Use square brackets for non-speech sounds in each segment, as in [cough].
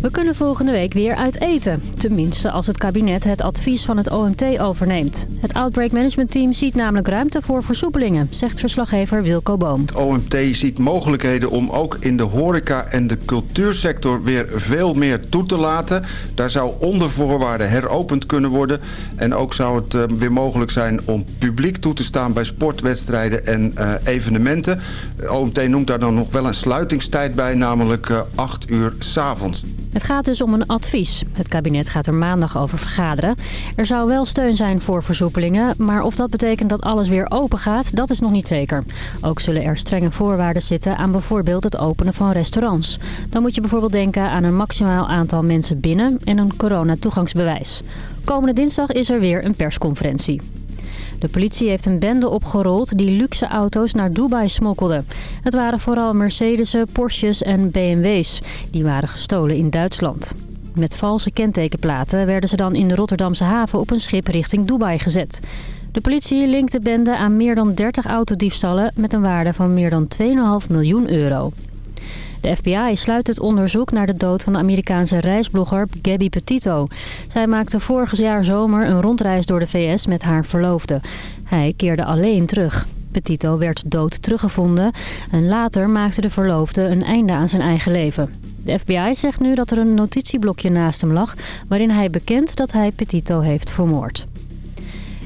We kunnen volgende week weer uit eten. Tenminste als het kabinet het advies van het OMT overneemt. Het Outbreak Management Team ziet namelijk ruimte voor versoepelingen, zegt verslaggever Wilco Boom. Het OMT ziet mogelijkheden om ook in de horeca en de cultuursector weer veel meer toe te laten. Daar zou onder voorwaarden heropend kunnen worden. En ook zou het eh, weer mogelijk zijn om publiek toe te staan bij sportwedstrijden en uh, evenementen. Het OMT noemt daar dan nog wel een sluitingstijd bij, namelijk uh, 8 uur s'avonds. Het gaat dus om een advies. Het kabinet gaat er maandag over vergaderen. Er zou wel steun zijn voor versoepelingen, maar of dat betekent dat alles weer open gaat, dat is nog niet zeker. Ook zullen er strenge voorwaarden zitten aan bijvoorbeeld het openen van restaurants. Dan moet je bijvoorbeeld denken aan een maximaal aantal mensen binnen en een coronatoegangsbewijs. Komende dinsdag is er weer een persconferentie. De politie heeft een bende opgerold die luxe auto's naar Dubai smokkelde. Het waren vooral Mercedes'en, Porsches en BMW's. Die waren gestolen in Duitsland. Met valse kentekenplaten werden ze dan in de Rotterdamse haven op een schip richting Dubai gezet. De politie linkt de bende aan meer dan 30 autodiefstallen met een waarde van meer dan 2,5 miljoen euro. De FBI sluit het onderzoek naar de dood van de Amerikaanse reisblogger Gabby Petito. Zij maakte vorig jaar zomer een rondreis door de VS met haar verloofde. Hij keerde alleen terug. Petito werd dood teruggevonden en later maakte de verloofde een einde aan zijn eigen leven. De FBI zegt nu dat er een notitieblokje naast hem lag... waarin hij bekent dat hij Petito heeft vermoord.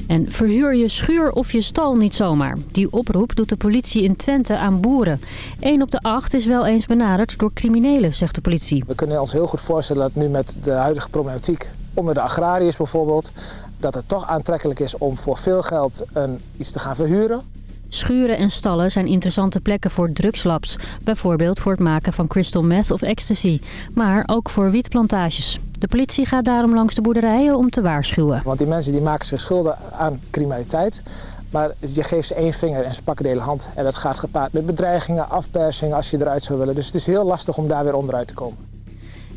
En verhuur je schuur of je stal niet zomaar. Die oproep doet de politie in Twente aan boeren. Eén op de acht is wel eens benaderd door criminelen, zegt de politie. We kunnen ons heel goed voorstellen dat nu met de huidige problematiek onder de agrariërs bijvoorbeeld... dat het toch aantrekkelijk is om voor veel geld een, iets te gaan verhuren. Schuren en stallen zijn interessante plekken voor drugslabs. Bijvoorbeeld voor het maken van crystal meth of ecstasy. Maar ook voor wietplantages. De politie gaat daarom langs de boerderijen om te waarschuwen. Want die mensen die maken zich schulden aan criminaliteit. Maar je geeft ze één vinger en ze pakken de hele hand. En dat gaat gepaard met bedreigingen, afpersingen als je eruit zou willen. Dus het is heel lastig om daar weer onderuit te komen.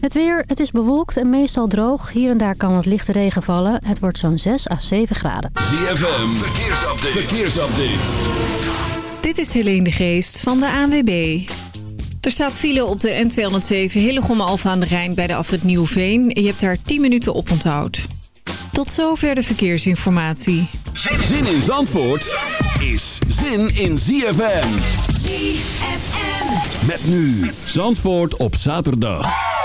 Het weer, het is bewolkt en meestal droog. Hier en daar kan wat lichte regen vallen. Het wordt zo'n 6 à 7 graden. ZFM, verkeersupdate. verkeersupdate. Dit is Helene de Geest van de ANWB. Er staat file op de N207 Hillegom Alfa aan de Rijn bij de afrit Nieuwveen. Je hebt daar 10 minuten op onthoud. Tot zover de verkeersinformatie. Zin in Zandvoort is zin in ZFM. ZFM. Met nu Zandvoort op zaterdag.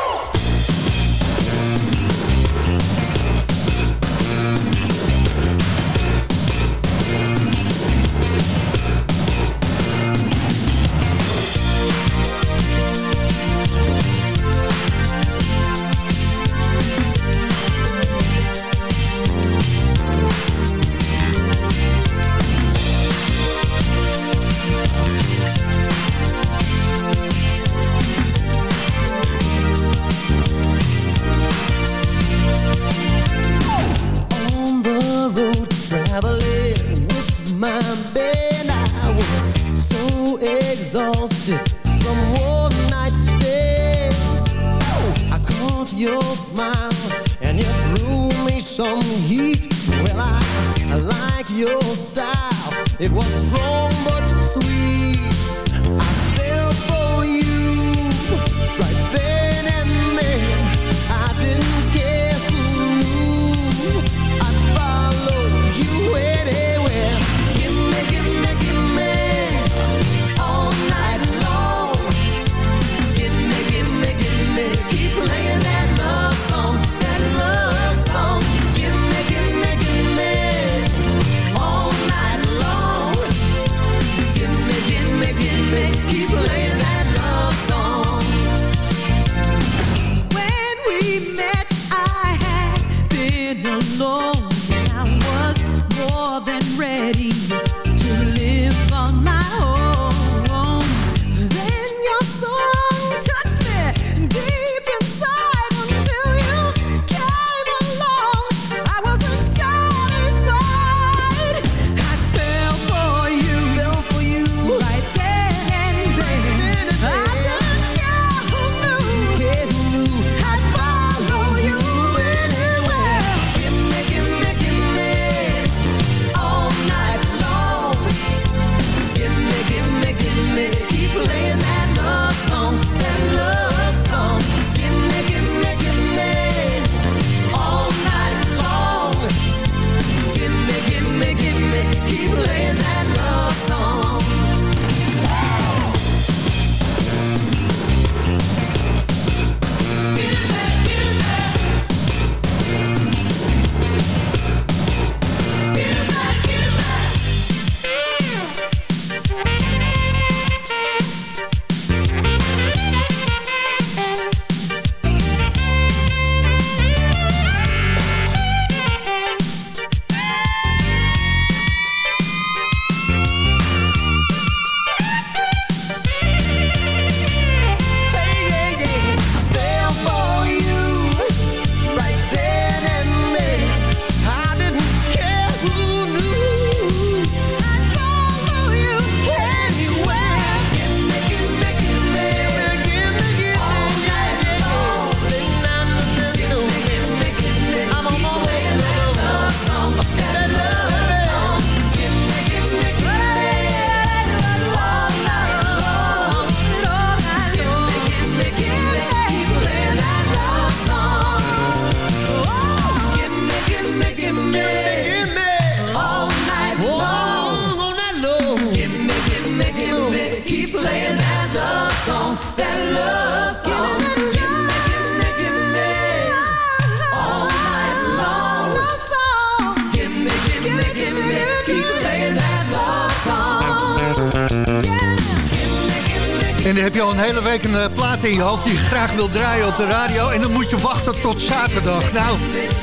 Een plaat in je hoofd die je graag wil draaien op de radio. En dan moet je wachten tot zaterdag. Nou,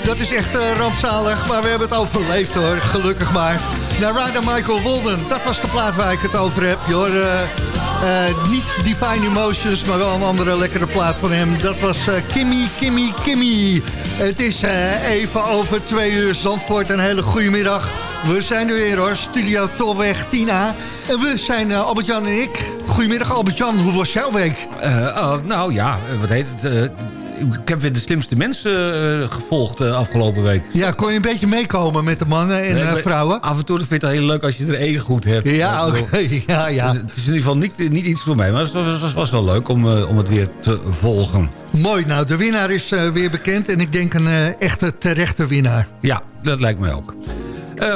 dat is echt rampzalig, maar we hebben het overleefd hoor, gelukkig maar. Rider Michael Walden, dat was de plaat waar ik het over heb. Je hoor, niet Divine Emotions, maar wel een andere lekkere plaat van hem. Dat was Kimmy, Kimmy, Kimmy. Het is even over twee uur Zandvoort. Een hele goede middag. We zijn er weer hoor, Studio Tolweg Tina. En we zijn uh, Albert-Jan en ik. Goedemiddag Albert-Jan, hoe was jouw week? Uh, uh, nou ja, wat heet het... ik heb weer de slimste mensen gevolgd de afgelopen week. Ja, kon je een beetje meekomen met de mannen en nee, vrouwen? Af en toe vind ik het heel leuk als je er één goed hebt. Ja, oké. Okay. [laughs] Ja, ja. Dus het is in ieder geval niet, niet iets voor mij, maar het was, was wel leuk om, om het weer te volgen. Mooi, nou de winnaar is weer bekend en ik denk een echte terechte winnaar. Ja, dat lijkt mij ook.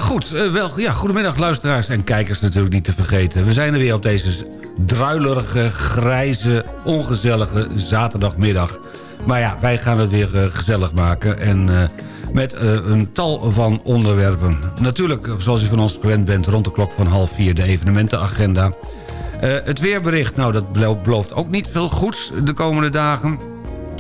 Goed, wel, ja, goedemiddag luisteraars en kijkers natuurlijk niet te vergeten. We zijn er weer op deze druilerige, grijze, ongezellige zaterdagmiddag. Maar ja, wij gaan het weer uh, gezellig maken en met een tal van onderwerpen. Natuurlijk, zoals u van ons gewend bent, rond de klok van half vier de evenementenagenda. het weerbericht, nou dat belooft ook niet veel goeds de komende dagen.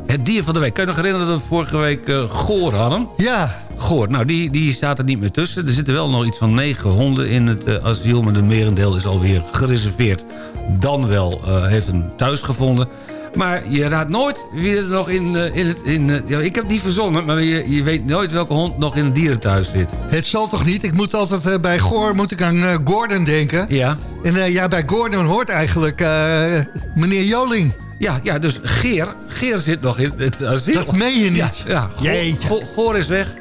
Het dier van de week. Kun je nog herinneren dat we vorige week Goor hadden? Ja, Goor. Nou, die, die staat er niet meer tussen. Er zitten wel nog iets van negen honden in het uh, asiel... maar de merendeel is alweer gereserveerd. Dan wel uh, heeft een thuis gevonden. Maar je raadt nooit wie er nog in, uh, in het... In, ja, ik heb het niet verzonnen, maar je, je weet nooit welke hond nog in een dierenthuis zit. Het zal toch niet? Ik moet altijd bij Goor moet ik aan Gordon denken. Ja. En ja, bij Gordon hoort eigenlijk meneer Joling. Ja, ja, dus Geer, Geer zit nog in het asiel. Dat meen je niet. Ja, ja Goor, Goor is weg.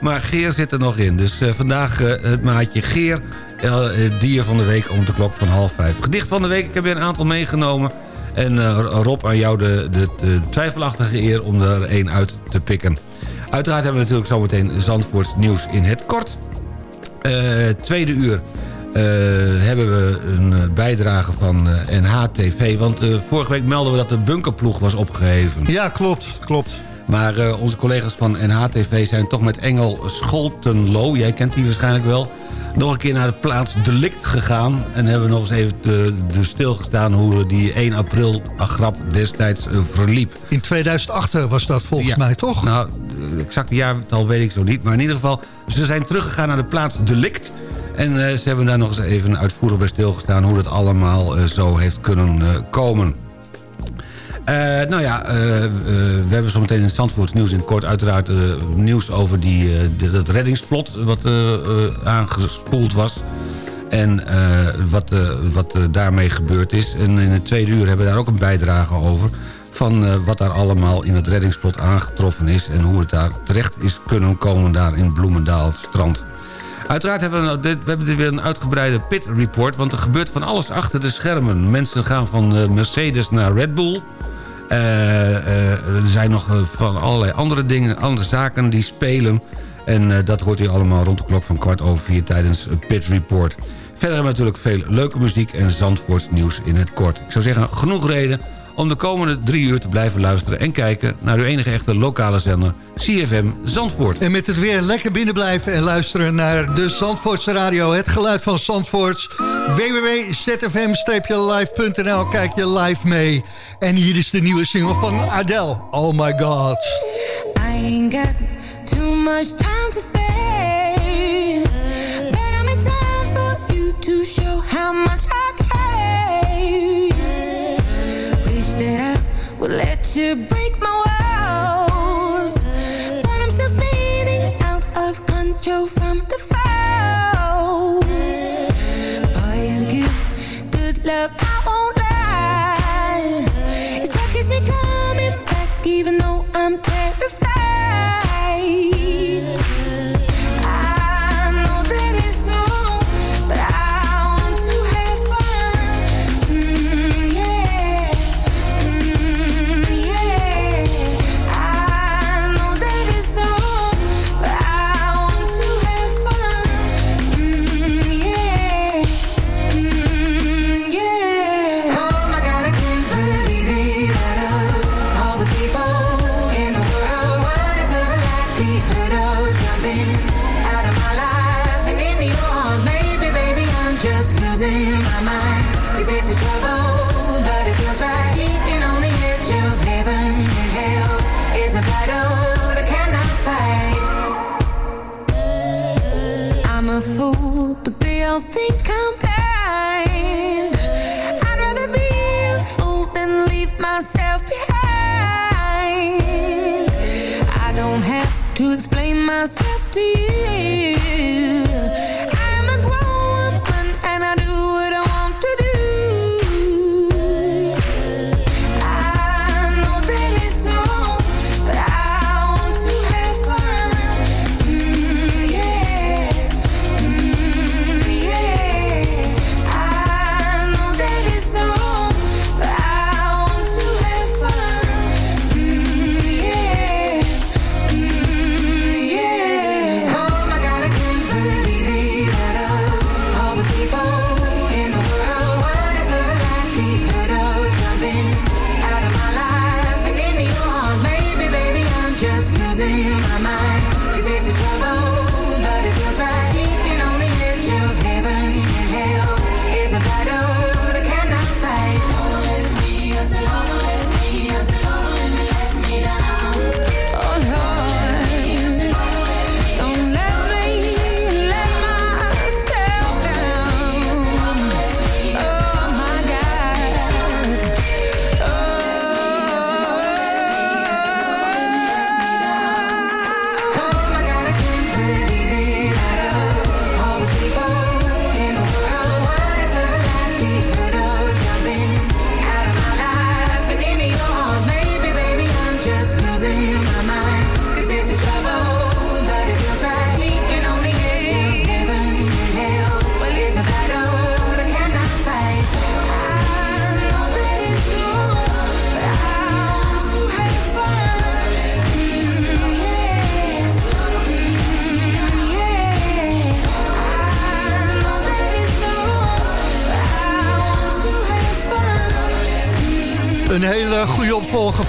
Maar Geer zit er nog in. Dus uh, vandaag uh, het maatje Geer. Uh, dier van de week om de klok van half vijf. Gedicht van de week, ik heb weer een aantal meegenomen. En Rob, aan jou de, de, de, twijfelachtige eer om er één uit te pikken. Uiteraard hebben we natuurlijk zometeen Zandvoorts nieuws in het kort. tweede uur hebben we een bijdrage van NHTV. Want vorige week melden we dat de bunkerploeg was opgeheven. Ja, klopt, klopt. Maar uh, onze collega's van NHTV zijn toch met Engel Scholtenlo... jij kent die waarschijnlijk wel... nog een keer naar de plaats Delict gegaan... en hebben we nog eens even de, de stilgestaan... hoe die 1 april grap destijds uh, verliep. In 2008 was dat volgens ja, mij, toch? Nou, exact jaartal weet ik zo niet. Maar in ieder geval, ze zijn teruggegaan naar de plaats Delict... En uh, ze hebben daar nog eens even uitvoerig bij stilgestaan... hoe dat allemaal zo heeft kunnen komen. Uh, nou ja, uh, uh, we hebben zometeen in Zandvoorts nieuws in het kort uiteraard nieuws over die, dat reddingsplot wat aangespoeld was. En wat, wat daarmee gebeurd is. En in het tweede uur hebben we daar ook een bijdrage over. Van wat daar allemaal in het reddingsplot aangetroffen is. En hoe het daar terecht is kunnen komen daar in Bloemendaal strand. Uiteraard hebben we, we hebben dit weer een uitgebreide pit report... want er gebeurt van alles achter de schermen. Mensen gaan van Mercedes naar Red Bull... Uh, uh, er zijn nog van allerlei andere dingen, andere zaken die spelen. En dat hoort u allemaal rond de klok van kwart over vier tijdens Pit Report. Verder hebben we natuurlijk veel leuke muziek en Zandvoorts nieuws in het kort. Ik zou zeggen, genoeg reden om de komende drie uur te blijven luisteren... en kijken naar uw enige echte lokale zender, CFM Zandvoort. En met het weer lekker binnen blijven en luisteren naar de Zandvoortse radio. Het geluid van Zandvoort. www.zfm-live.nl Kijk je live mee. En hier is de nieuwe single van Adele. Oh my god. I ain't got too much time to spare. But I'm in time for you to show how much I would let you break my walls. But I'm still spinning out of control from the fall. Boy, you give good love,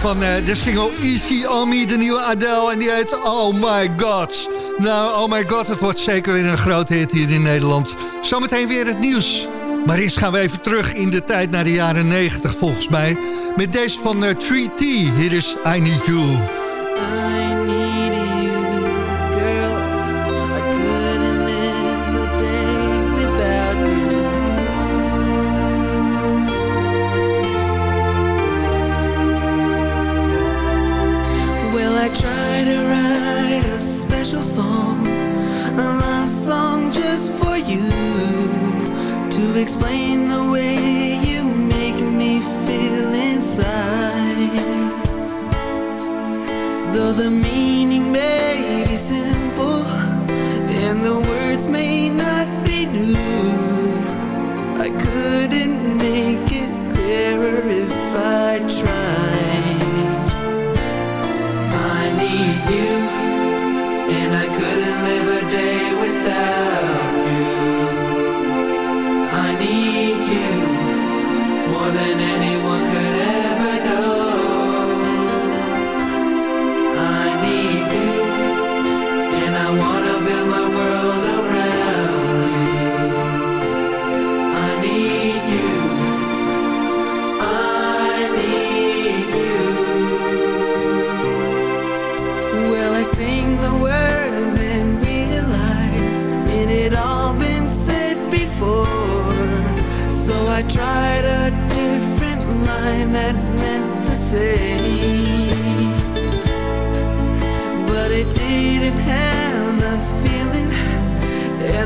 van eh, de single Easy On Me, de nieuwe Adele. En die heet Oh My God. Nou, oh my god, het wordt zeker weer een groot hit hier in Nederland. Zometeen weer het nieuws. Maar eerst gaan we even terug in de tijd naar de jaren 90 volgens mij. Met deze van eh, 3T. Hier is I Need You. I need you And I couldn't live a day without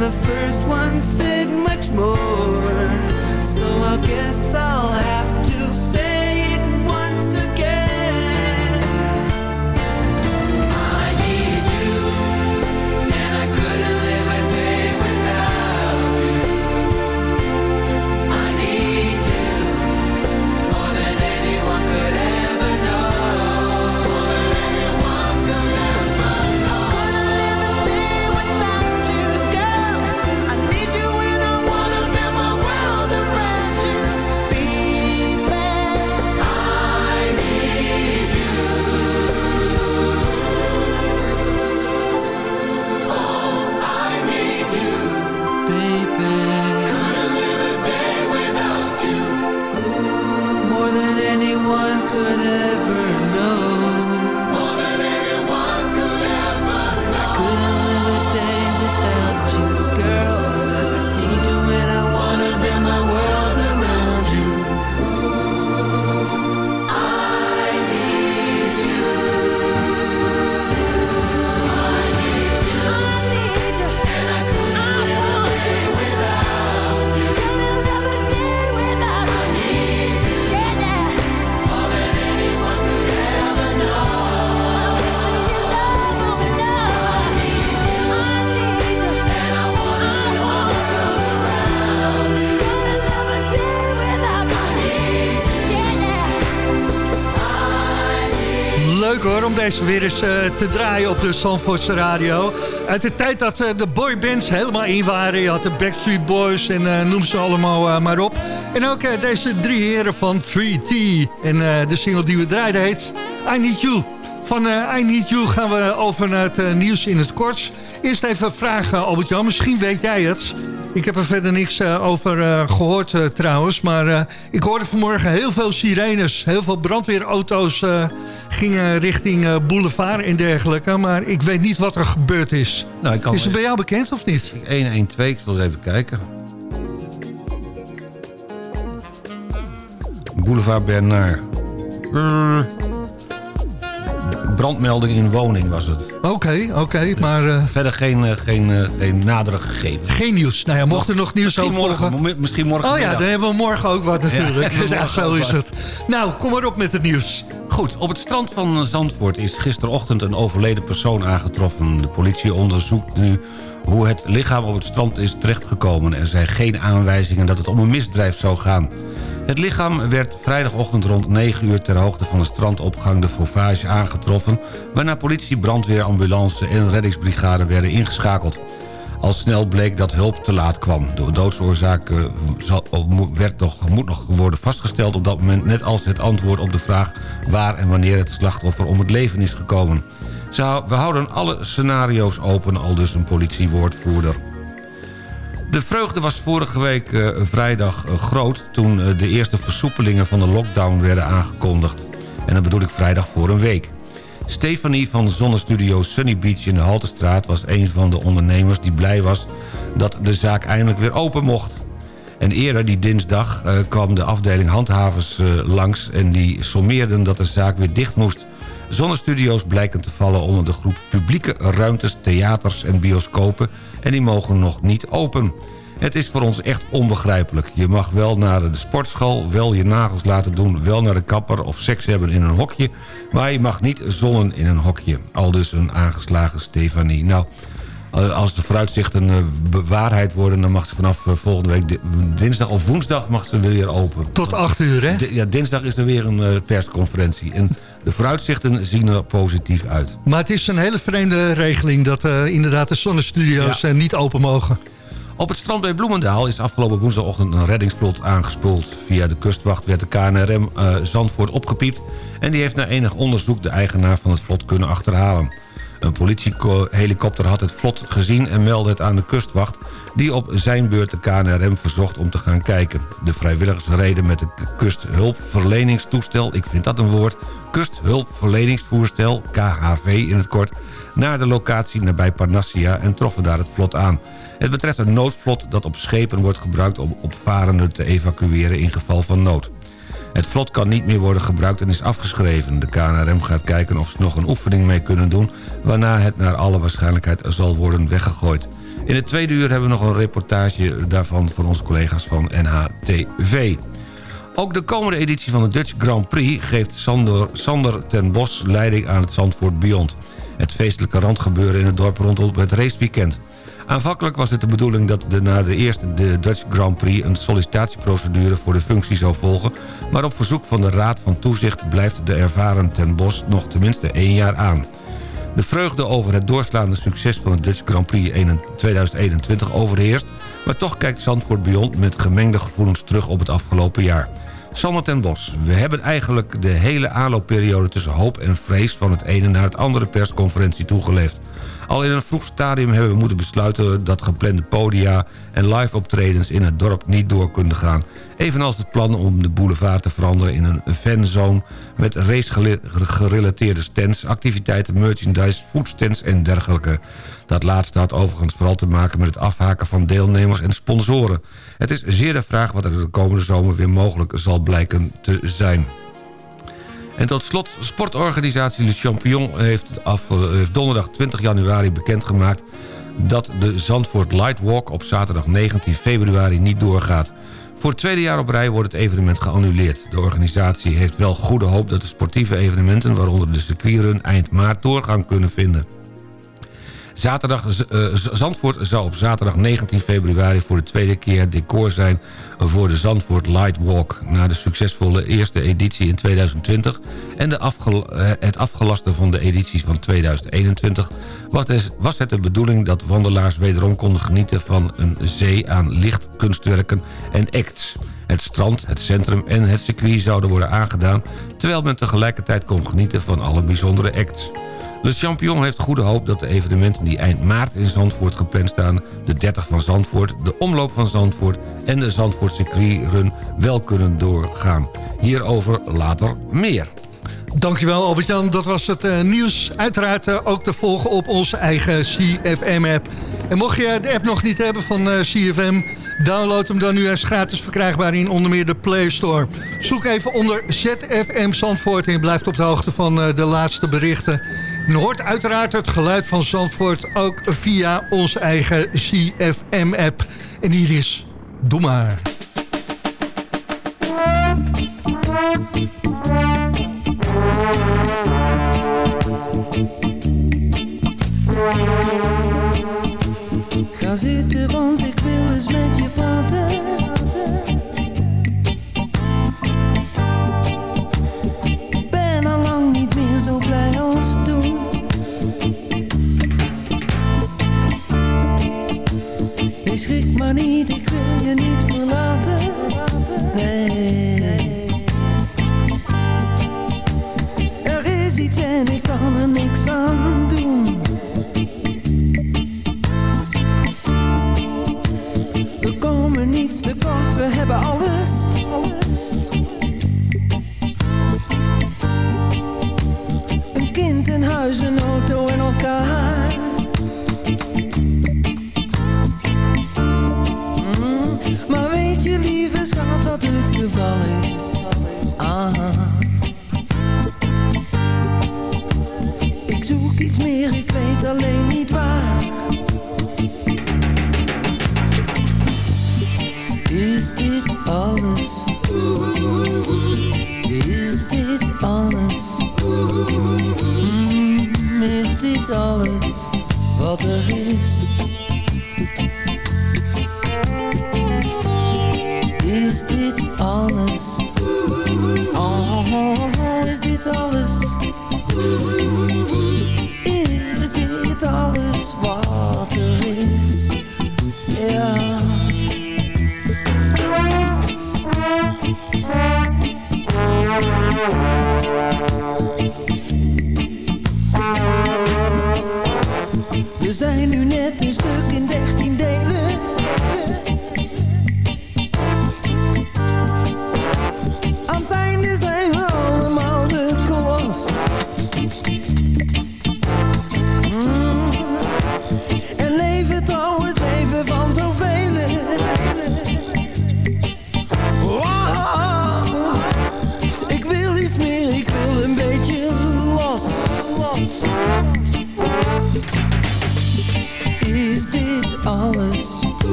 and the first one said much more. So I guess weer eens eh, te draaien op de Zandvoortse radio. Uit de tijd dat eh, de boybands helemaal in waren. Je had de Backstreet Boys en eh, noem ze allemaal maar op. En ook deze drie heren van 3T. En de single die we draaiden heet I Need You. Van I Need You gaan we over naar het nieuws in het kort. Eerst even vragen, Albert-Jan. Misschien weet jij het. Ik heb er verder niks over eh, gehoord eh, trouwens. Maar ik hoorde vanmorgen heel veel sirenes. Heel veel brandweerauto's gingen richting eh, boulevard en dergelijke. Maar ik weet niet wat er gebeurd is. Nou, ik kan Is het bij jou bekend of niet? 112, ik zal eens even kijken. Boulevard Bernard. Eh, brandmelding in woning was het. Oké, oké. maar eh, Verder geen, eh, geen, eh, geen nadere gegevens. geen nieuws. Nou ja, mocht er nog nieuws Misschien over morgen, mo- misschien morgen Oh ja, dan hebben we morgen ook wat natuurlijk. Ja, [laughs] Ja, zo is het. Nou, kom maar op met het nieuws. Goed, op het strand van Zandvoort is gisterochtend een overleden persoon aangetroffen. De politie onderzoekt nu hoe het lichaam op het strand is terechtgekomen. Er zijn geen aanwijzingen dat het om een misdrijf zou gaan. Het lichaam werd vrijdagochtend rond 9 uur ter hoogte van de strandopgang de Fauvage aangetroffen... waarna politie, brandweer, ambulance en reddingsbrigade werden ingeschakeld. Al snel bleek dat hulp te laat kwam. De doodsoorzaak eh, werd nog, moet nog worden vastgesteld op dat moment... net als het antwoord op de vraag waar en wanneer het slachtoffer om het leven is gekomen. We houden alle scenario's open, al dus een politiewoordvoerder. De vreugde was vorige week eh, vrijdag eh, groot... toen de eerste versoepelingen van de lockdown werden aangekondigd. En dat bedoel ik vrijdag voor een week. Stefanie van zonnestudio Sunny Beach in de Haltestraat... was een van de ondernemers die blij was dat de zaak eindelijk weer open mocht. En eerder die dinsdag eh, kwam de afdeling handhavers eh, langs... en die sommeerden dat de zaak weer dicht moest. Zonnestudio's blijken te vallen onder de groep publieke ruimtes, theaters en bioscopen... en die mogen nog niet open. Het is voor ons echt onbegrijpelijk. Je mag wel naar de sportschool, wel je nagels laten doen... wel naar de kapper of seks hebben in een hokje... maar je mag niet zonnen in een hokje. Al dus een aangeslagen Stefanie. Nou, eh, als de vooruitzichten eh, bewaarheid worden... dan mag ze vanaf eh, volgende week di- dinsdag of woensdag mag ze weer open. Tot 8 uur, hè? Ja, dinsdag is er weer een persconferentie. En de vooruitzichten zien er positief uit. Maar het is een hele vreemde regeling dat inderdaad de zonnestudio's Ja. niet open mogen. Op het strand bij Bloemendaal is afgelopen woensdagochtend een reddingsvlot aangespoeld. Via de kustwacht werd de KNRM eh, Zandvoort opgepiept... en die heeft na enig onderzoek de eigenaar van het vlot kunnen achterhalen. Een politiehelikopter had het vlot gezien en meldde het aan de kustwacht... die op zijn beurt de KNRM verzocht om te gaan kijken. De vrijwilligers reden met het kusthulpverleningstoestel... ik vind dat een woord... kusthulpverleningsvoerstel, KHV in het kort... naar de locatie nabij Parnassia en troffen daar het vlot aan. Het betreft een noodvlot dat op schepen wordt gebruikt om opvarenden te evacueren in geval van nood. Het vlot kan niet meer worden gebruikt en is afgeschreven. De KNRM gaat kijken of ze nog een oefening mee kunnen doen... waarna het naar alle waarschijnlijkheid zal worden weggegooid. In het tweede uur hebben we nog een reportage daarvan... van onze collega's van NHTV. Ook de komende editie van de Dutch Grand Prix... geeft Sander, Sander ten Bos leiding aan het Zandvoort Beyond. Het feestelijke randgebeuren in het dorp rondom het raceweekend. Aanvankelijk was het de bedoeling dat de, na de eerste de Dutch Grand Prix... een sollicitatieprocedure voor de functie zou volgen... maar op verzoek van de Raad van Toezicht blijft de ervaren ten Bos nog tenminste één jaar aan. De vreugde over het doorslaande succes van de Dutch Grand Prix 2021 overheerst... maar toch kijkt Zandvoort Beyond met gemengde gevoelens terug op het afgelopen jaar. Sander ten Bos, we hebben eigenlijk de hele aanloopperiode tussen hoop en vrees... van het ene naar het andere persconferentie toegeleefd. Al in een vroeg stadium hebben we moeten besluiten dat geplande podia en live optredens in het dorp niet door kunnen gaan. Evenals het plan om de boulevard te veranderen in een fanzone met race-gerelateerde stands, activiteiten, merchandise, foodstands en dergelijke. Dat laatste had overigens vooral te maken met het afhaken van deelnemers en sponsoren. Het is zeer de vraag wat er de komende zomer weer mogelijk zal blijken te zijn. En tot slot, sportorganisatie Le Champion heeft, afge- heeft donderdag 20 januari bekendgemaakt... dat de Zandvoort Lightwalk op zaterdag 19 februari niet doorgaat. Voor het tweede jaar op rij wordt het evenement geannuleerd. De organisatie heeft wel goede hoop dat de sportieve evenementen... waaronder de circuitrun eind maart doorgang kunnen vinden. Zaterdag, eh, Zandvoort zal op zaterdag 19 februari voor de tweede keer decor zijn voor de Zandvoort Light Walk. Na de succesvolle eerste editie in 2020 en de eh, het afgelasten van de edities van 2021 was, was het de bedoeling dat wandelaars wederom konden genieten van een zee aan lichtkunstwerken en acts. Het strand, het centrum en het circuit zouden worden aangedaan... terwijl men tegelijkertijd kon genieten van alle bijzondere acts. Le Champion heeft goede hoop dat de evenementen die eind maart in Zandvoort gepland staan... de 30 van Zandvoort, de omloop van Zandvoort en de Zandvoort circuitrun wel kunnen doorgaan. Hierover later meer. Dankjewel Albert-Jan, dat was het eh, nieuws. Uiteraard eh, ook te volgen op onze eigen CFM-app. En mocht je de app nog niet hebben van eh, CFM... download hem dan nu eens gratis verkrijgbaar in onder meer de Play Store. Zoek even onder ZFM Zandvoort en je blijft op de hoogte van de laatste berichten. Hoort uiteraard het geluid van Zandvoort ook via onze eigen CFM-app. En hier is Doe maar.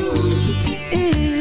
Is dit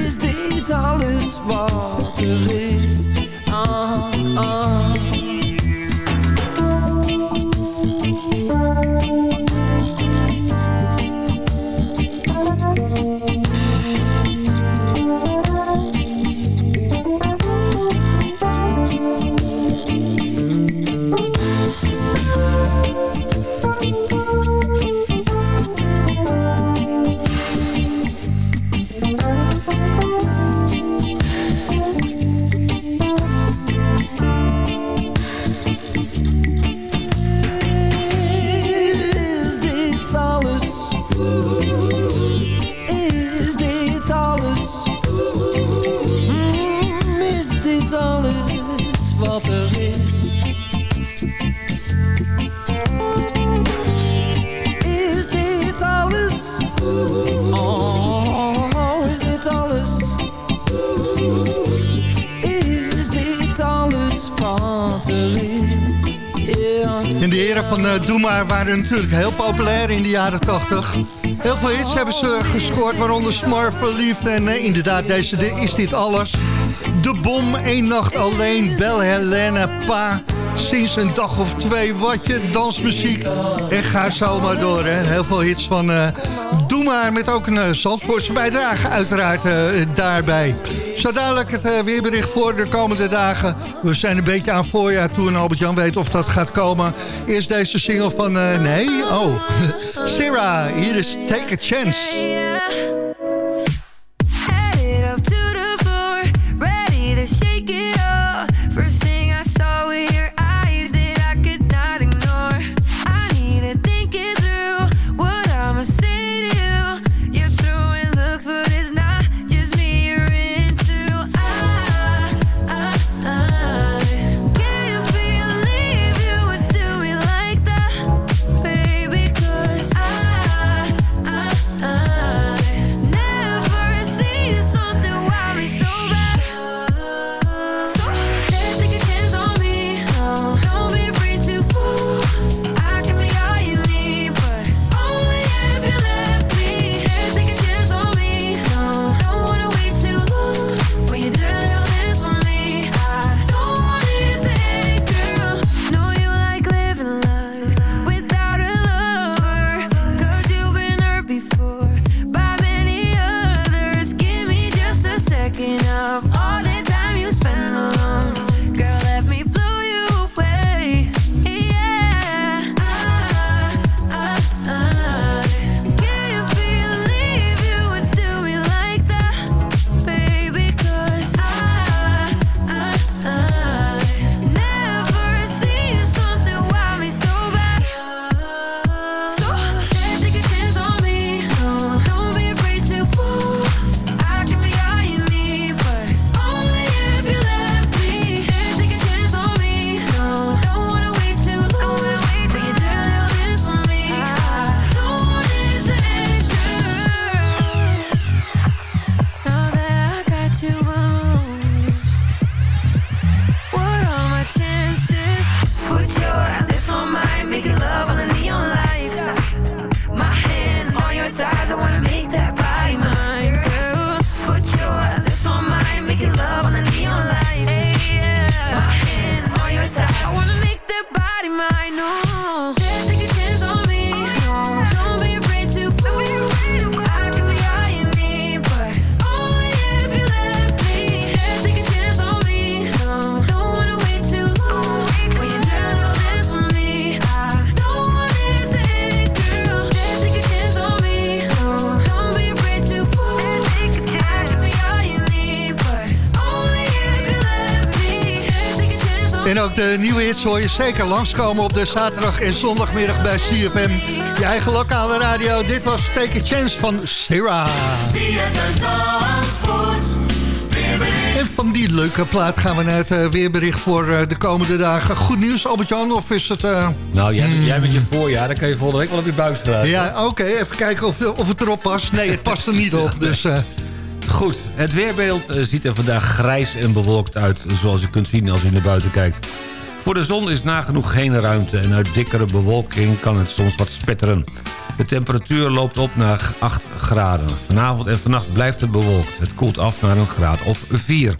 natuurlijk heel populair in de jaren 80. Heel veel hits hebben ze gescoord, waaronder Smart Verliefd. En eh, inderdaad, deze de- is dit alles. De Bom, één nacht alleen, Bel Helena, Pa. Sinds een dag of twee, wat je, dansmuziek. En ga zo maar door, hè. Heel veel hits van eh Doe Maar, met ook een uh, bijdrage uiteraard daarbij. Zo dadelijk het eh, weerbericht voor de komende dagen. We zijn een beetje aan voorjaar toe en Albert-Jan weet of dat gaat komen. Eerst deze single van, eh, nee, oh, [laughs] Sarah, hier is Take a Chance. De nieuwe hits hoor je zeker langskomen op de zaterdag en zondagmiddag bij CFM. Je eigen lokale radio. Dit was Take a Chance van Sarah. En van die leuke plaat gaan we naar het eh, weerbericht voor eh, de komende dagen. Goed nieuws, Albert-Jan, of is het... eh, Nou, jij, jij met je voorjaar, dan kan je volgende week wel op je buik schrijven. Ja, oké, even kijken of, of het erop past. Nee, het past er niet op, [laughs] dus... Goed, het weerbeeld ziet er vandaag grijs en bewolkt uit... zoals je kunt zien als u naar buiten kijkt. Voor de zon is nagenoeg geen ruimte... en uit dikkere bewolking kan het soms wat spetteren. De temperatuur loopt op naar 8 graden. Vanavond en vannacht blijft het bewolkt. Het koelt af naar een graad of 4.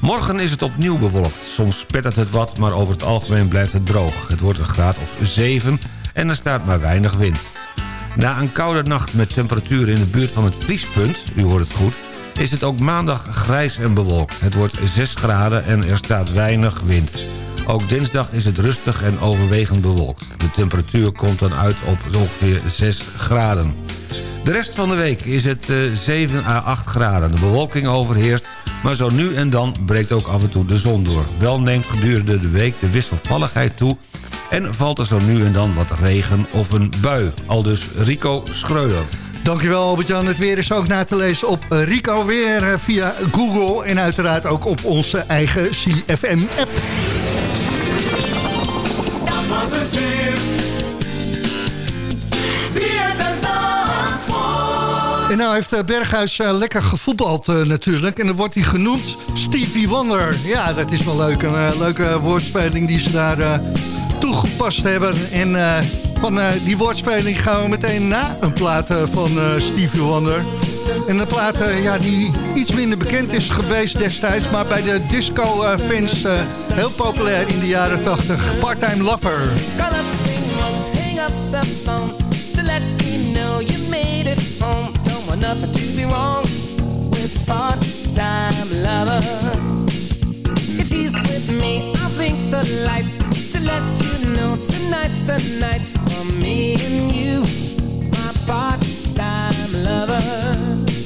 Morgen is het opnieuw bewolkt. Soms spettert het wat, maar over het algemeen blijft het droog. Het wordt een graad of 7 en er staat maar weinig wind. Na een koude nacht met temperaturen in de buurt van het vriespunt... u hoort het goed, is het ook maandag grijs en bewolkt. Het wordt 6 graden en er staat weinig wind. Ook dinsdag is het rustig en overwegend bewolkt. De temperatuur komt dan uit op ongeveer 6 graden. De rest van de week is het eh, 7 à 8 graden. De bewolking overheerst, maar zo nu en dan breekt ook af en toe de zon door. Wel neemt gedurende de week de wisselvalligheid toe... en valt er zo nu en dan wat regen of een bui. Al dus Rico Schreuder. Dankjewel Albert-Jan. Het weer is ook na te lezen op eh, Rico Weer eh, via Google... en uiteraard ook op onze eigen CFM-app. En nou heeft eh, Berghuis eh, lekker gevoetbald eh, natuurlijk. En dan wordt hij genoemd Stevie Wonder. Ja, dat is wel leuk. Een leuke woordspeling die ze daar toegepast hebben. En uh, van die woordspeling gaan we meteen na een plaat van Stevie Wonder... En een plaat eh, ja, die iets minder bekend is geweest destijds... maar bij de disco-fans eh, eh, heel populair in de jaren 80. Part-time Lover. If she's with me, I'll think the lights to let you know tonight's the night for me and you, my part. time lover.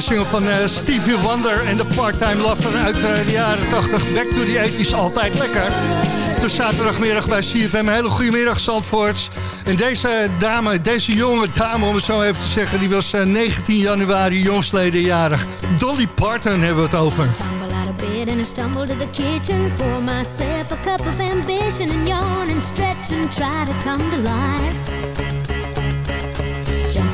de single van eh, Stevie Wonder en de part-time lover uit eh, de jaren 80. Back to the 80s, altijd lekker. Dus zaterdagmiddag bij CFM. Hele goede middag, Zandvoorts. En deze dame, deze jonge dame, om het zo even te zeggen... die was eh, 19 januari jongstleden jarig. Dolly Parton hebben we het over. bed and I stumble to the kitchen myself a cup of ambition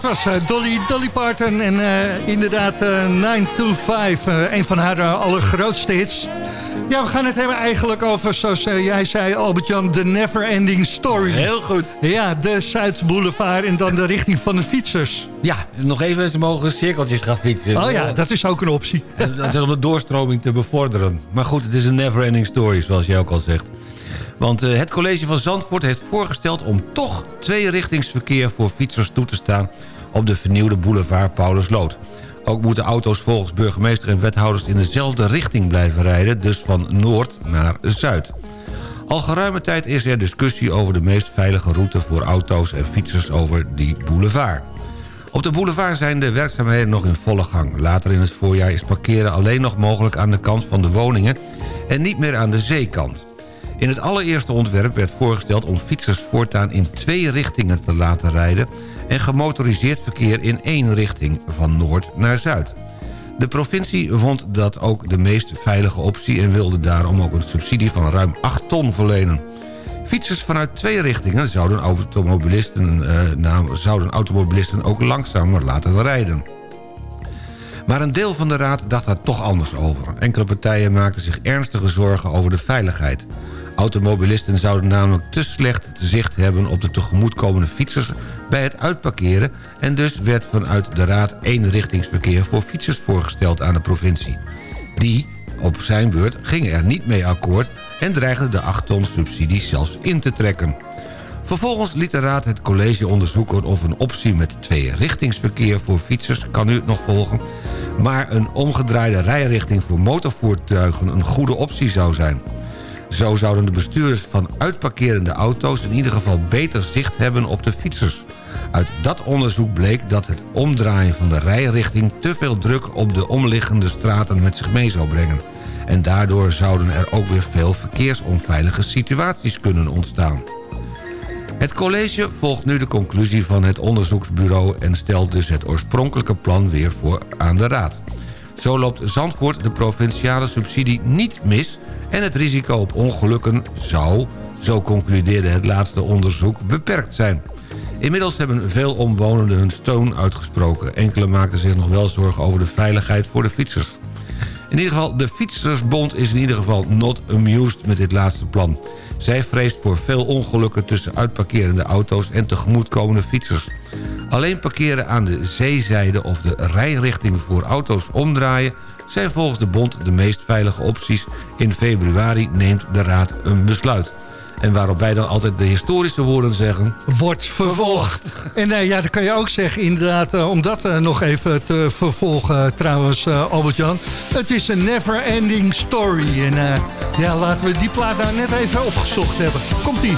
Dat was eh, Dolly, Dolly Parton en eh, inderdaad eh 9 to 5, eh, een van haar eh, allergrootste hits. Ja, we gaan het hebben eigenlijk over, zoals jij zei Albert-Jan, de Never Ending Story. Heel goed. Ja, de Zuidboulevard en dan de richting van de fietsers. Ja, nog even, ze mogen cirkeltjes gaan fietsen. Oh ja, dat is ook een optie. Dat is om de doorstroming te bevorderen. Maar goed, het is een never-ending story, zoals jij ook al zegt. Want eh, het college van Zandvoort heeft voorgesteld... om toch tweerichtingsverkeer voor fietsers toe te staan... op de vernieuwde boulevard Paulusloot. Ook moeten auto's volgens burgemeester en wethouders... in dezelfde richting blijven rijden, dus van noord naar zuid. Al geruime tijd is er discussie over de meest veilige route... voor auto's en fietsers over die boulevard. Op de boulevard zijn de werkzaamheden nog in volle gang. Later in het voorjaar is parkeren alleen nog mogelijk aan de kant van de woningen... en niet meer aan de zeekant. In het allereerste ontwerp werd voorgesteld om fietsers voortaan in twee richtingen te laten rijden... en gemotoriseerd verkeer in één richting, van noord naar zuid. De provincie vond dat ook de meest veilige optie... en wilde daarom ook een subsidie van ruim 8 ton verlenen. Fietsers vanuit twee richtingen zouden automobilisten, eh, nou, zouden automobilisten ook langzamer laten rijden. Maar een deel van de raad dacht daar toch anders over. Enkele partijen maakten zich ernstige zorgen over de veiligheid. Automobilisten zouden namelijk te slecht zicht hebben op de tegemoetkomende fietsers bij het uitparkeren... en dus werd vanuit de raad eenrichtingsverkeer voor fietsers voorgesteld aan de provincie. Die, op zijn beurt, ging er niet mee akkoord... en dreigde de 8 ton subsidie zelfs in te trekken. Vervolgens liet de Raad het college onderzoeken of een optie met tweerichtingsverkeer voor fietsers, kan u het nog volgen, maar een omgedraaide rijrichting voor motorvoertuigen een goede optie zou zijn. Zo zouden de bestuurders van uitparkerende auto's in ieder geval beter zicht hebben op de fietsers. Uit dat onderzoek bleek dat het omdraaien van de rijrichting te veel druk op de omliggende straten met zich mee zou brengen. En daardoor zouden er ook weer veel verkeersonveilige situaties kunnen ontstaan. Het college volgt nu de conclusie van het onderzoeksbureau... en stelt dus het oorspronkelijke plan weer voor aan de raad. Zo loopt Zandvoort de provinciale subsidie niet mis... en het risico op ongelukken zou, zo concludeerde het laatste onderzoek, beperkt zijn. Inmiddels hebben veel omwonenden hun steun uitgesproken. Enkele maakten zich nog wel zorgen over de veiligheid voor de fietsers. In ieder geval, de Fietsersbond is in ieder geval not amused met dit laatste plan. Zij vreest voor veel ongelukken tussen uitparkerende auto's en tegemoetkomende fietsers. Alleen parkeren aan de zeezijde of de rijrichting voor auto's omdraaien... zijn volgens de bond de meest veilige opties. In februari neemt de raad een besluit. En waarop wij dan altijd de historische woorden zeggen... Wordt vervolgd. En eh, ja, dan kan je ook zeggen, inderdaad, eh, om dat eh, nog even te vervolgen trouwens, Albert-Jan. Het is een never-ending story. En ja, laten we die plaat nou net even opgezocht hebben. Komt-ie.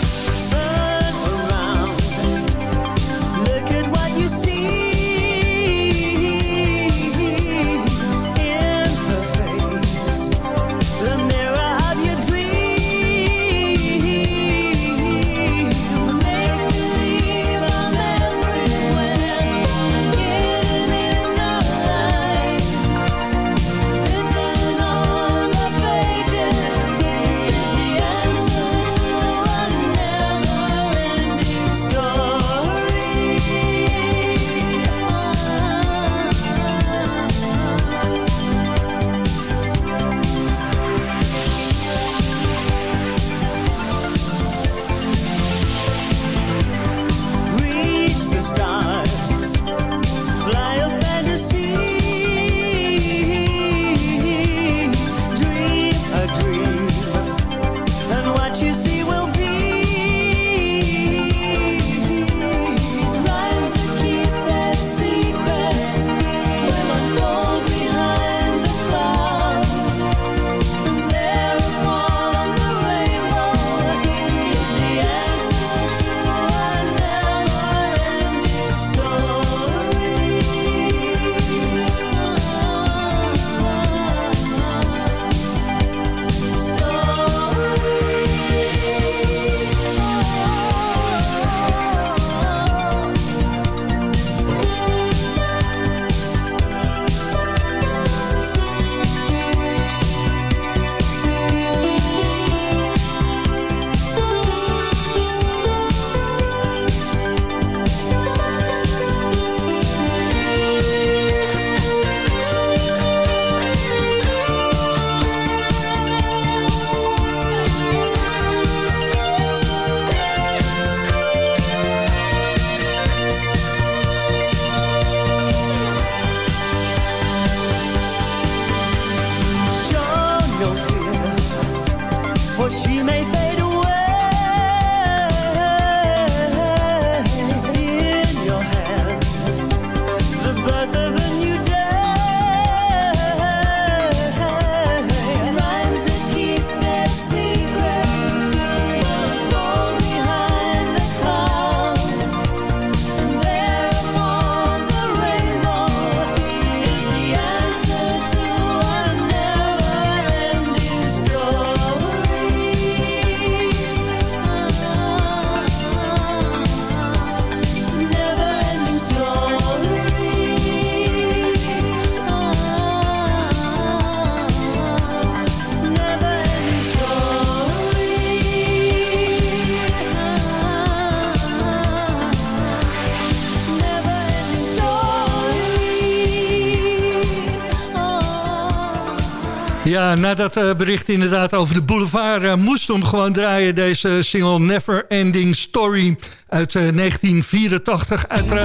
Ja, na dat eh, bericht inderdaad over de boulevard... eh, moest hem gewoon draaien, deze single Never Ending Story... uit eh, 1984, uit eh,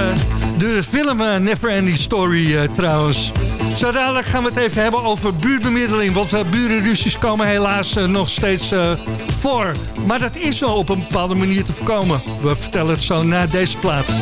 de film eh, Never Ending Story eh, trouwens. Zo dadelijk gaan we het even hebben over buurtbemiddeling... want burenruzies komen helaas eh, nog steeds eh, voor. Maar dat is wel op een bepaalde manier te voorkomen. We vertellen het zo na deze plaats.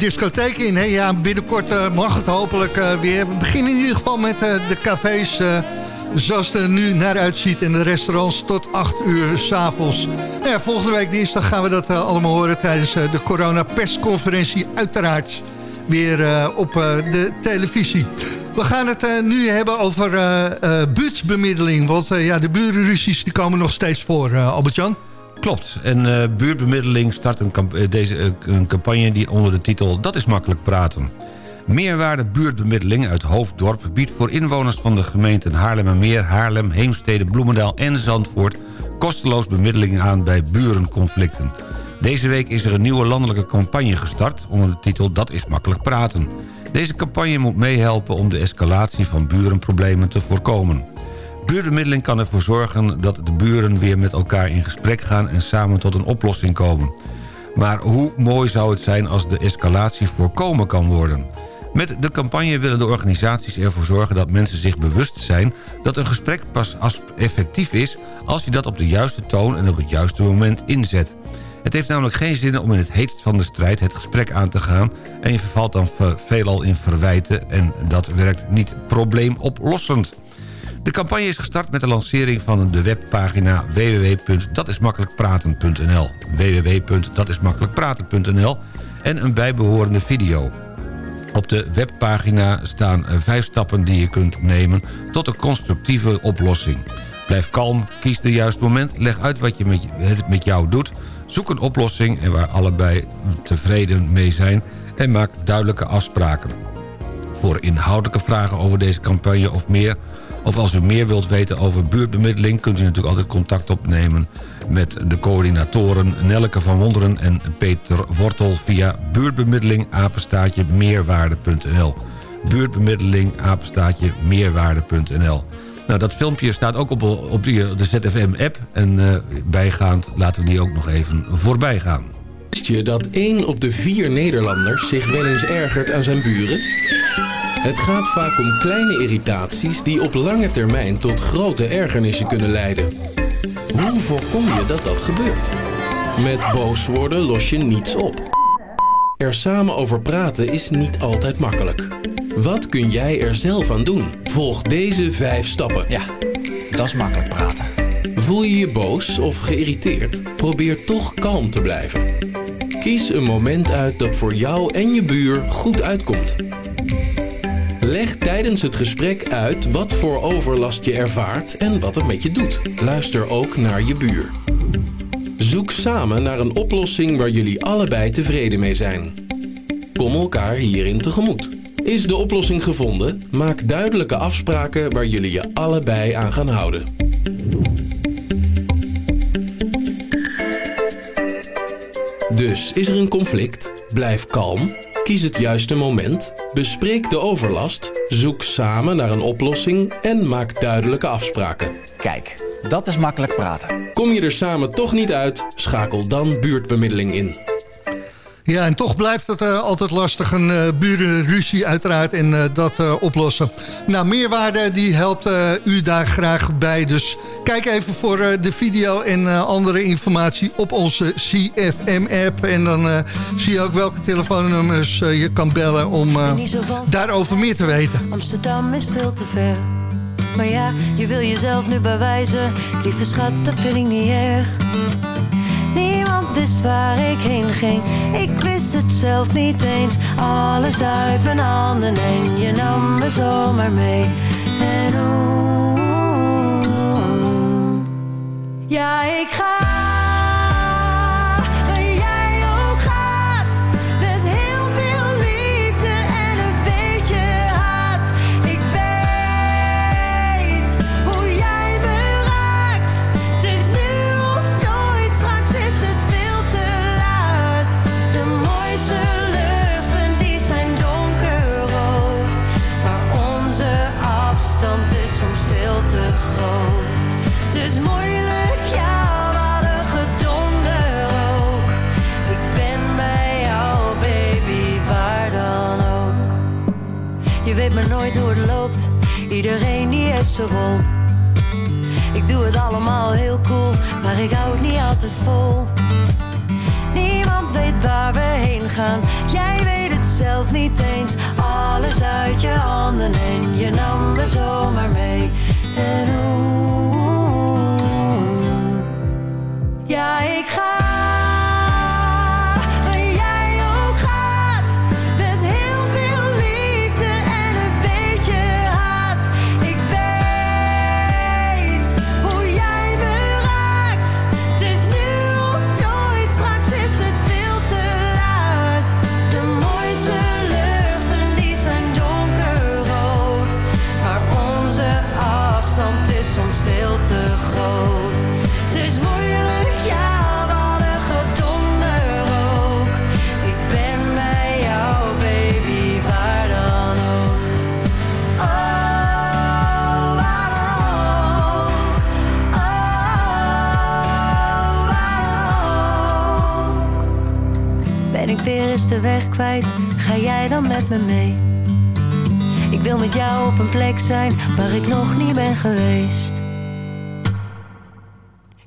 Discotheek in. Hè? Ja, binnenkort eh, mag het hopelijk eh, weer. We beginnen in ieder geval met eh, de cafés zoals het er nu naar uitziet. En de restaurants tot 8 uur s'avonds. Nou volgende week dinsdag gaan we dat allemaal horen... tijdens de corona-persconferentie uiteraard weer op de televisie. We gaan het nu hebben over eh, buurtbemiddeling. Want ja, de burenruzies die komen nog steeds voor, Albert-Jan. Klopt. En eh, buurtbemiddeling start een, eh, deze, eh, een campagne die onder de titel Dat is makkelijk praten. Meerwaarde buurtbemiddeling uit Hoofddorp biedt voor inwoners van de gemeenten Haarlemmermeer, Haarlem, Heemstede, Bloemendaal en Zandvoort kosteloos bemiddeling aan bij burenconflicten. Deze week is er een nieuwe landelijke campagne gestart onder de titel Dat is makkelijk praten. Deze campagne moet meehelpen om de escalatie van burenproblemen te voorkomen. Buurtbemiddeling kan ervoor zorgen dat de buren weer met elkaar in gesprek gaan... en samen tot een oplossing komen. Maar hoe mooi zou het zijn als de escalatie voorkomen kan worden? Met de campagne willen de organisaties ervoor zorgen dat mensen zich bewust zijn... dat een gesprek pas effectief is als je dat op de juiste toon en op het juiste moment inzet. Het heeft namelijk geen zin om in het heetst van de strijd het gesprek aan te gaan... en je vervalt dan ve- veelal in verwijten en dat werkt niet probleemoplossend. De campagne is gestart met de lancering van de webpagina www.datismakkelijkpraten.nl www.datismakkelijkpraten.nl en een bijbehorende video. Op de webpagina staan eh, vijf stappen die je kunt nemen tot een constructieve oplossing. Blijf kalm, kies de juiste moment, leg uit wat je met, het met jou doet... zoek een oplossing en waar allebei tevreden mee zijn... en maak duidelijke afspraken. Voor inhoudelijke vragen over deze campagne of meer... Of als u meer wilt weten over buurtbemiddeling... kunt u natuurlijk altijd contact opnemen met de coördinatoren Nelke van Wonderen en Peter Wortel... via buurtbemiddeling apenstaatje meerwaarde.nl. Buurtbemiddeling apenstaatje meerwaarde.nl. Nou, dat filmpje staat ook op, op de ZFM-app. En eh, bijgaand laten we die ook nog even voorbij gaan. Wist je dat één op de vier Nederlanders zich wel eens ergert aan zijn buren? Het gaat vaak om kleine irritaties die op lange termijn tot grote ergernissen kunnen leiden. Hoe voorkom je dat dat gebeurt? Met boos worden los je niets op. Er samen over praten is niet altijd makkelijk. Wat kun jij er zelf aan doen? Volg deze vijf stappen. Ja, dat is makkelijk praten. Voel je je boos of geïrriteerd? Probeer toch kalm te blijven. Kies een moment uit dat voor jou en je buur goed uitkomt. Leg tijdens het gesprek uit wat voor overlast je ervaart en wat het met je doet. Luister ook naar je buur. Zoek samen naar een oplossing waar jullie allebei tevreden mee zijn. Kom elkaar hierin tegemoet. Is de oplossing gevonden? Maak duidelijke afspraken waar jullie je allebei aan gaan houden. Dus is er een conflict? Blijf kalm. Kies het juiste moment. Bespreek de overlast. Zoek samen naar een oplossing en maak duidelijke afspraken. Kijk, dat is makkelijk praten. Kom je er samen toch niet uit? Schakel dan buurtbemiddeling in. Ja, en toch blijft het eh, altijd lastig, een eh, burenruzie uiteraard, en eh, dat oplossen. Nou, Meerwaarde die helpt u daar graag bij. Dus kijk even voor de video en andere informatie op onze CFM-app. En dan zie je ook welke telefoonnummers je kan bellen om daarover meer te weten. Amsterdam is veel te ver. Maar ja, je wil jezelf nu bewijzen. Lieve schat, dat vind ik niet erg. Wist waar ik heen ging. Ik wist het zelf niet eens. Alles uit mijn handen en je nam me zomaar mee. En oeh, ja, ik ga.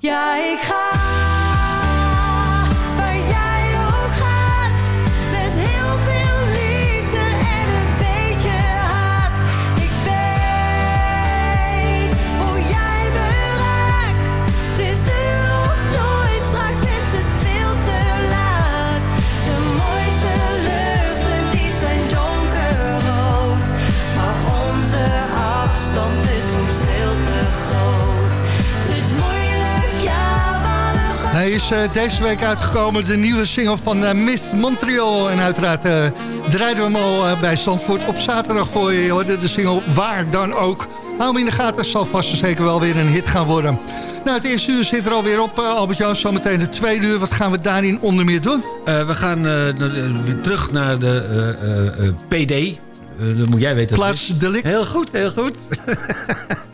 Ja, ik ga. Deze week uitgekomen, de nieuwe single van eh, Miss Montreal. En uiteraard eh, draaiden we hem al eh, bij Zandvoort op zaterdag voor je. Hoorde de single Waar dan ook. hou hem in de gaten. zal vast en zeker wel weer een hit gaan worden. Nou, het eerste uur zit er alweer op, eh, Albert-Jan. Zometeen de tweede uur. Wat gaan we daarin onder meer doen? Eh, we gaan eh, weer terug naar de eh, eh, eh, PD. Eh, dat moet jij weten. is. Plaatsdelict. Heel goed, heel goed. [laughs]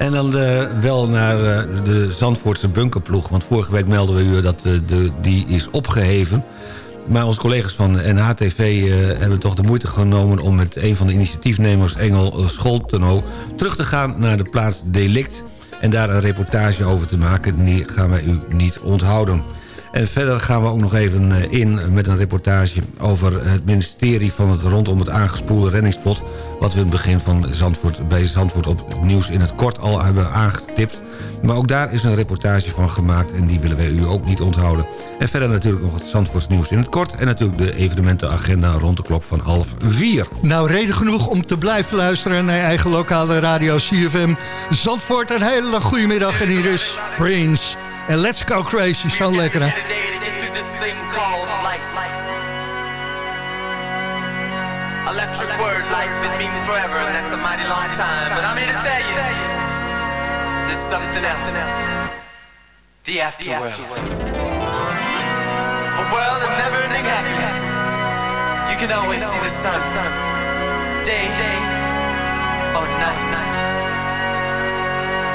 en dan eh, wel naar eh, de Zandvoortse bunkerploeg. Want vorige week melden we u dat eh, de, die is opgeheven. Maar onze collega's van NHTV hebben toch de moeite genomen... om met een van de initiatiefnemers, Engel Scholteno... terug te gaan naar de plaats Delict... en daar een reportage over te maken. Die gaan wij u niet onthouden. En verder gaan we ook nog even eh, in met een reportage over het ministerie van het rondom het aangespoelde reddingsvlot. Wat we in het begin van Zandvoort, bij Zandvoort op nieuws in het kort al hebben aangetipt. Maar ook daar is een reportage van gemaakt en die willen wij u ook niet onthouden. En verder natuurlijk nog het Zandvoorts nieuws in het kort. En natuurlijk de evenementenagenda rond de klok van half vier. Nou, reden genoeg om te blijven luisteren naar eigen lokale radio CFM Zandvoort. Een hele goede middag en hier is Prince. En Let's Go Crazy, zo lekker hè? day to get through this thing called life. Electric word, life, it means forever, and that's a mighty long time. But I'm here to tell you, there's something else. The afterworld. A world of never-ending happiness. You can always see the sun, day or night.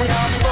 With our